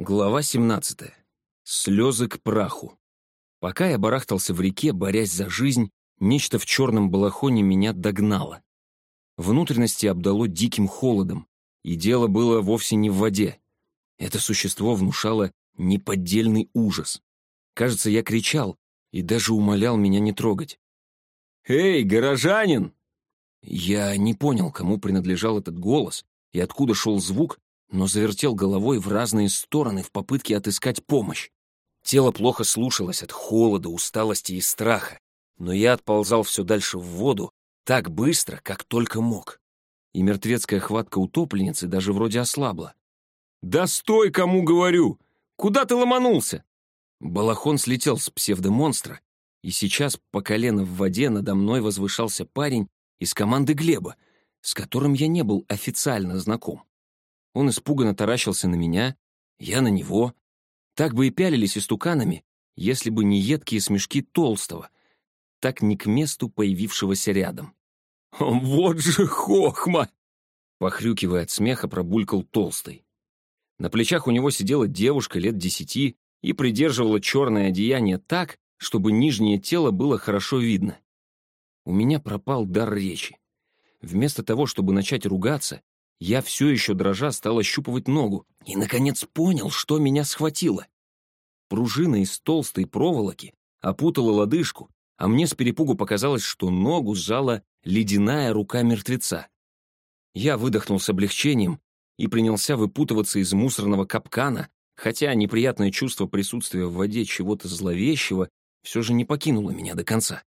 Глава 17. Слезы к праху. Пока я барахтался в реке, борясь за жизнь, нечто в черном балахоне меня догнало. Внутренности обдало диким холодом, и дело было вовсе не в воде. Это существо внушало неподдельный ужас. Кажется, я кричал и даже умолял меня не трогать. «Эй, горожанин!» Я не понял, кому принадлежал этот голос и откуда шел звук, но завертел головой в разные стороны в попытке отыскать помощь. Тело плохо слушалось от холода, усталости и страха, но я отползал все дальше в воду так быстро, как только мог. И мертвецкая хватка утопленницы даже вроде ослабла. «Да стой, кому говорю! Куда ты ломанулся?» Балахон слетел с псевдомонстра, и сейчас по колено в воде надо мной возвышался парень из команды Глеба, с которым я не был официально знаком. Он испуганно таращился на меня, я на него. Так бы и пялились истуканами, если бы не едкие смешки Толстого, так не к месту появившегося рядом. «Вот же хохма!» Похрюкивая от смеха, пробулькал Толстый. На плечах у него сидела девушка лет десяти и придерживала черное одеяние так, чтобы нижнее тело было хорошо видно. У меня пропал дар речи. Вместо того, чтобы начать ругаться, я все еще дрожа стал ощупывать ногу и, наконец, понял, что меня схватило. Пружина из толстой проволоки опутала лодыжку, а мне с перепугу показалось, что ногу сжала ледяная рука мертвеца. Я выдохнул с облегчением и принялся выпутываться из мусорного капкана, хотя неприятное чувство присутствия в воде чего-то зловещего все же не покинуло меня до конца.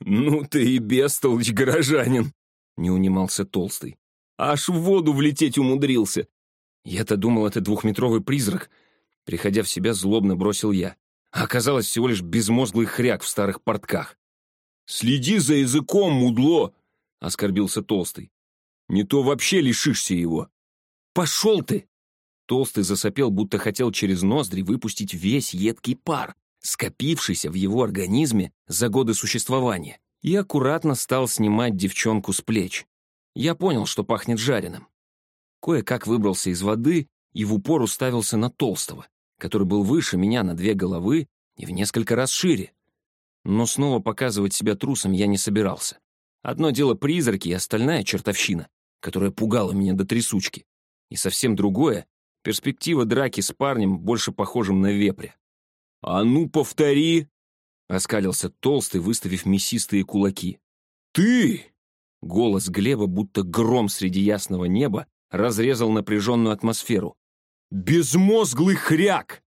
«Ну ты и бестолочь, горожанин!» — не унимался Толстый. Аж в воду влететь умудрился. Я-то думал, это двухметровый призрак. Приходя в себя, злобно бросил я. А оказалось всего лишь безмозглый хряк в старых портках. «Следи за языком, мудло!» — оскорбился Толстый. «Не то вообще лишишься его». «Пошел ты!» Толстый засопел, будто хотел через ноздри выпустить весь едкий пар, скопившийся в его организме за годы существования, и аккуратно стал снимать девчонку с плеч. Я понял, что пахнет жареным. Кое-как выбрался из воды и в упор уставился на Толстого, который был выше меня на две головы и в несколько раз шире. Но снова показывать себя трусом я не собирался. Одно дело призраки и остальная чертовщина, которая пугала меня до трясучки. И совсем другое — перспектива драки с парнем, больше похожим на вепря. «А ну, повтори!» — оскалился Толстый, выставив мясистые кулаки. «Ты!» Голос Глеба, будто гром среди ясного неба, разрезал напряженную атмосферу. «Безмозглый хряк!»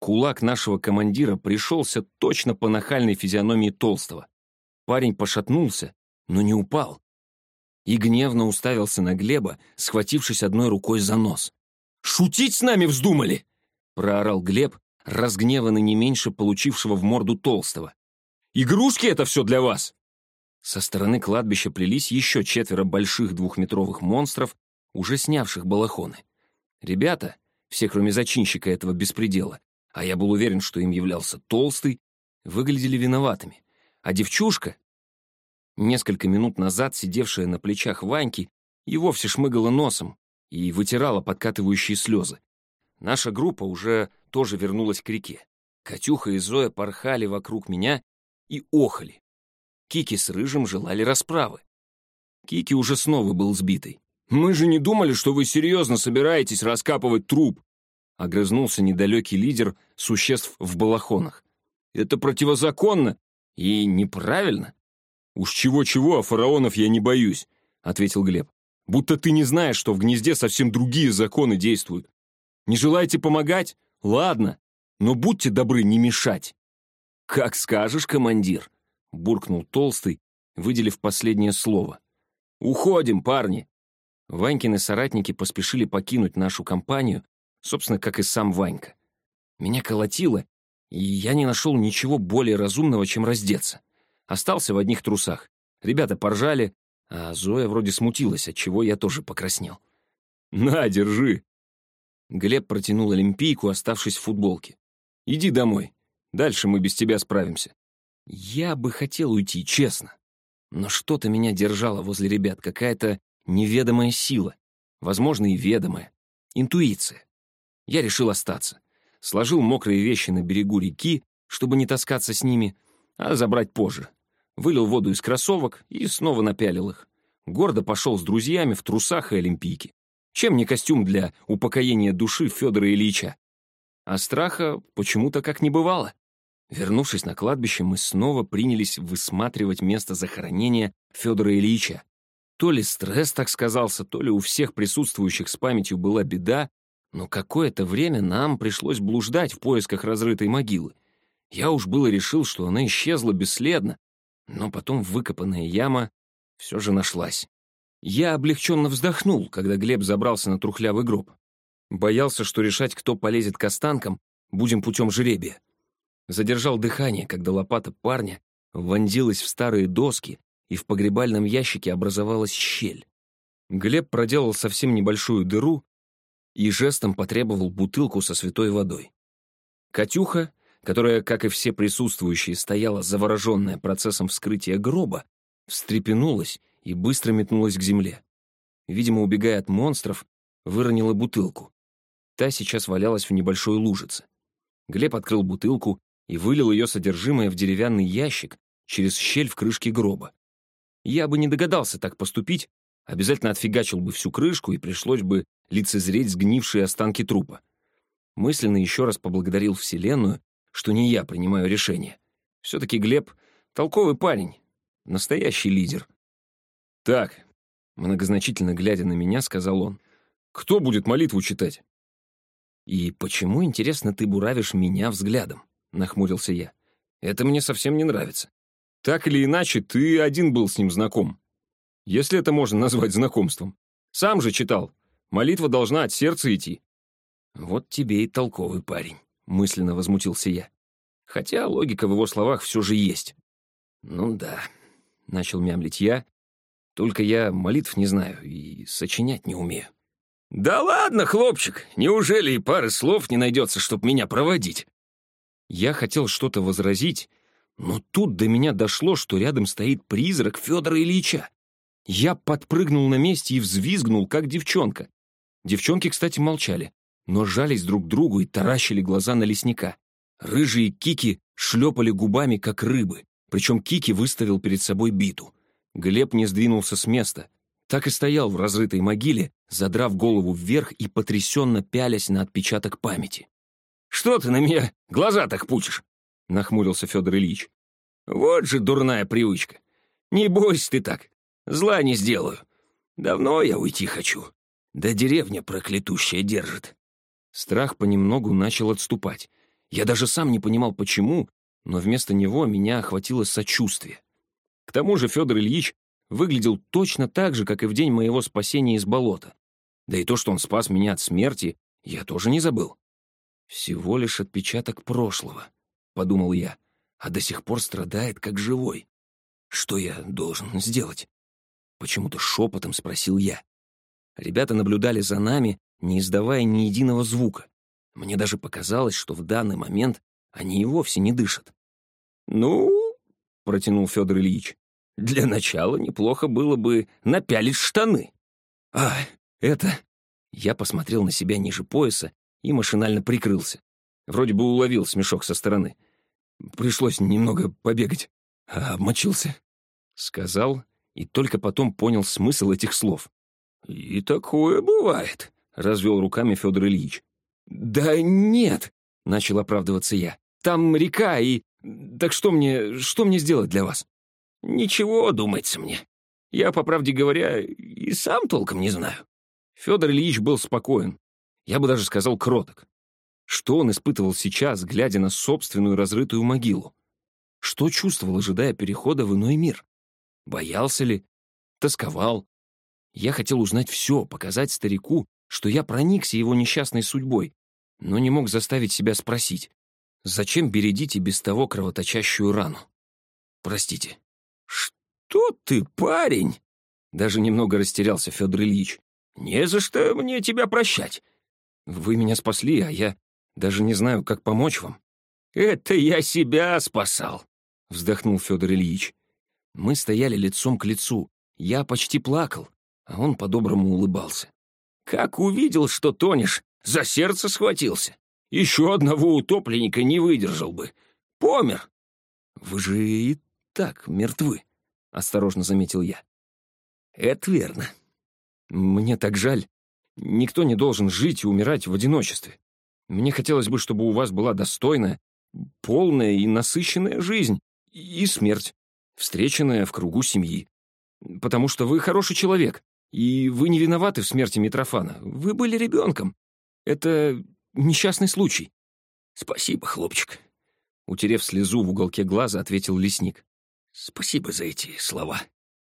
Кулак нашего командира пришелся точно по нахальной физиономии Толстого. Парень пошатнулся, но не упал. И гневно уставился на Глеба, схватившись одной рукой за нос. «Шутить с нами вздумали!» — проорал Глеб, разгневанный не меньше получившего в морду Толстого. «Игрушки это все для вас!» Со стороны кладбища плелись еще четверо больших двухметровых монстров, уже снявших балахоны. Ребята, все кроме зачинщика этого беспредела, а я был уверен, что им являлся Толстый, выглядели виноватыми. А девчушка, несколько минут назад сидевшая на плечах Ваньки, и вовсе шмыгала носом и вытирала подкатывающие слезы. Наша группа уже тоже вернулась к реке. Катюха и Зоя порхали вокруг меня и охали. Кики с Рыжим желали расправы. Кики уже снова был сбитый. «Мы же не думали, что вы серьезно собираетесь раскапывать труп!» Огрызнулся недалекий лидер существ в балахонах. «Это противозаконно и неправильно!» «Уж чего-чего, а фараонов я не боюсь», — ответил Глеб. «Будто ты не знаешь, что в гнезде совсем другие законы действуют. Не желаете помогать? Ладно, но будьте добры не мешать». «Как скажешь, командир», — буркнул Толстый, выделив последнее слово. «Уходим, парни!» Ванькины соратники поспешили покинуть нашу компанию, собственно, как и сам Ванька. Меня колотило, и я не нашел ничего более разумного, чем раздеться. Остался в одних трусах. Ребята поржали, а Зоя вроде смутилась, от чего я тоже покраснел. «На, держи!» Глеб протянул олимпийку, оставшись в футболке. «Иди домой. Дальше мы без тебя справимся». Я бы хотел уйти, честно. Но что-то меня держало возле ребят, какая-то неведомая сила, возможно, и ведомая, интуиция. Я решил остаться. Сложил мокрые вещи на берегу реки, чтобы не таскаться с ними, а забрать позже. Вылил воду из кроссовок и снова напялил их. Гордо пошел с друзьями в трусах и олимпийке. Чем не костюм для упокоения души Федора Ильича? А страха почему-то как не бывало. Вернувшись на кладбище, мы снова принялись высматривать место захоронения Федора Ильича. То ли стресс так сказался, то ли у всех присутствующих с памятью была беда, но какое-то время нам пришлось блуждать в поисках разрытой могилы. Я уж было решил, что она исчезла бесследно, но потом выкопанная яма все же нашлась. Я облегченно вздохнул, когда Глеб забрался на трухлявый гроб. Боялся, что решать, кто полезет к останкам, будем путем жеребия. Задержал дыхание, когда лопата парня вонзилась в старые доски, и в погребальном ящике образовалась щель. Глеб проделал совсем небольшую дыру и жестом потребовал бутылку со святой водой. Катюха, которая, как и все присутствующие, стояла завороженная процессом вскрытия гроба, встрепенулась и быстро метнулась к земле. Видимо, убегая от монстров, выронила бутылку. Та сейчас валялась в небольшой лужице. Глеб открыл бутылку и вылил ее содержимое в деревянный ящик через щель в крышке гроба. Я бы не догадался так поступить, обязательно отфигачил бы всю крышку и пришлось бы лицезреть сгнившие останки трупа. Мысленно еще раз поблагодарил Вселенную, что не я принимаю решение. Все-таки Глеб — толковый парень, настоящий лидер. «Так», — многозначительно глядя на меня, сказал он, — «кто будет молитву читать?» «И почему, интересно, ты буравишь меня взглядом?» — нахмурился я. «Это мне совсем не нравится. Так или иначе, ты один был с ним знаком. Если это можно назвать знакомством. Сам же читал. Молитва должна от сердца идти». «Вот тебе и толковый парень», — мысленно возмутился я. Хотя логика в его словах все же есть. «Ну да», — начал мямлить я, — «только я молитв не знаю и сочинять не умею». «Да ладно, хлопчик, неужели и пары слов не найдется, чтоб меня проводить?» Я хотел что-то возразить, но тут до меня дошло, что рядом стоит призрак Федора Ильича. Я подпрыгнул на месте и взвизгнул, как девчонка. Девчонки, кстати, молчали, но жались друг к другу и таращили глаза на лесника. Рыжие кики шлепали губами, как рыбы, причем кики выставил перед собой биту. Глеб не сдвинулся с места, так и стоял в разрытой могиле, задрав голову вверх и потрясенно пялясь на отпечаток памяти. «Что ты на меня глаза так пучишь?» — нахмурился Федор Ильич. «Вот же дурная привычка. Не бойся ты так. Зла не сделаю. Давно я уйти хочу. Да деревня проклятущая держит». Страх понемногу начал отступать. Я даже сам не понимал, почему, но вместо него меня охватило сочувствие. К тому же Федор Ильич выглядел точно так же, как и в день моего спасения из болота. Да и то, что он спас меня от смерти, я тоже не забыл. «Всего лишь отпечаток прошлого», — подумал я, а до сих пор страдает как живой. Что я должен сделать? Почему-то шепотом спросил я. Ребята наблюдали за нами, не издавая ни единого звука. Мне даже показалось, что в данный момент они и вовсе не дышат. «Ну, — протянул Федор Ильич, — для начала неплохо было бы напялить штаны». «А, это...» Я посмотрел на себя ниже пояса и машинально прикрылся. Вроде бы уловил смешок со стороны. Пришлось немного побегать. А обмочился. Сказал, и только потом понял смысл этих слов. «И такое бывает», — развел руками Федор Ильич. «Да нет», — начал оправдываться я. «Там река, и... Так что мне... Что мне сделать для вас?» «Ничего, думается мне. Я, по правде говоря, и сам толком не знаю». Федор Ильич был спокоен. Я бы даже сказал кроток. Что он испытывал сейчас, глядя на собственную разрытую могилу? Что чувствовал, ожидая перехода в иной мир? Боялся ли? Тосковал? Я хотел узнать все, показать старику, что я проникся его несчастной судьбой, но не мог заставить себя спросить, зачем бередить и без того кровоточащую рану? Простите. «Что ты, парень?» Даже немного растерялся Федор Ильич. «Не за что мне тебя прощать. Вы меня спасли, а я даже не знаю, как помочь вам». «Это я себя спасал», — вздохнул Федор Ильич. Мы стояли лицом к лицу. Я почти плакал, а он по-доброму улыбался. «Как увидел, что тонешь, За сердце схватился. Еще одного утопленника не выдержал бы. Помер. Вы же и так мертвы, — осторожно заметил я. Это верно. Мне так жаль. Никто не должен жить и умирать в одиночестве. Мне хотелось бы, чтобы у вас была достойная, полная и насыщенная жизнь и смерть, встреченная в кругу семьи. Потому что вы хороший человек, и вы не виноваты в смерти Митрофана. Вы были ребенком. Это несчастный случай. Спасибо, хлопчик. Утерев слезу в уголке глаза, ответил лесник. Спасибо за эти слова.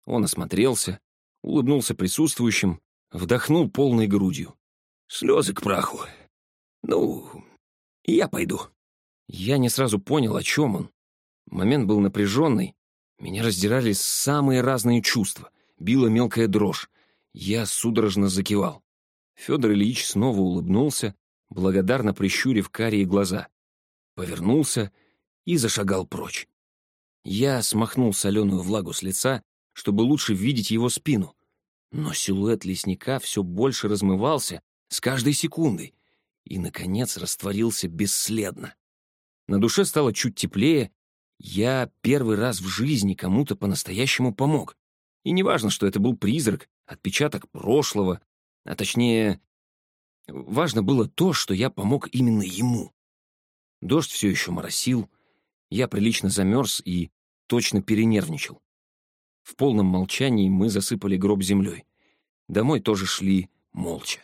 Он осмотрелся, улыбнулся присутствующим, вдохнул полной грудью. Слезы к праху. Ну, я пойду. Я не сразу понял, о чем он. Момент был напряженный. Меня раздирали самые разные чувства. Била мелкая дрожь. Я судорожно закивал. Федор Ильич снова улыбнулся, благодарно прищурив карие глаза. Повернулся и зашагал прочь. Я смахнул соленую влагу с лица, чтобы лучше видеть его спину. Но силуэт лесника все больше размывался с каждой секундой и, наконец, растворился бесследно. На душе стало чуть теплее, я первый раз в жизни кому-то по-настоящему помог. И неважно, что это был призрак, отпечаток прошлого, а точнее, важно было то, что я помог именно ему. Дождь все еще моросил, я прилично замерз и точно перенервничал. В полном молчании мы засыпали гроб землей. Домой тоже шли молча.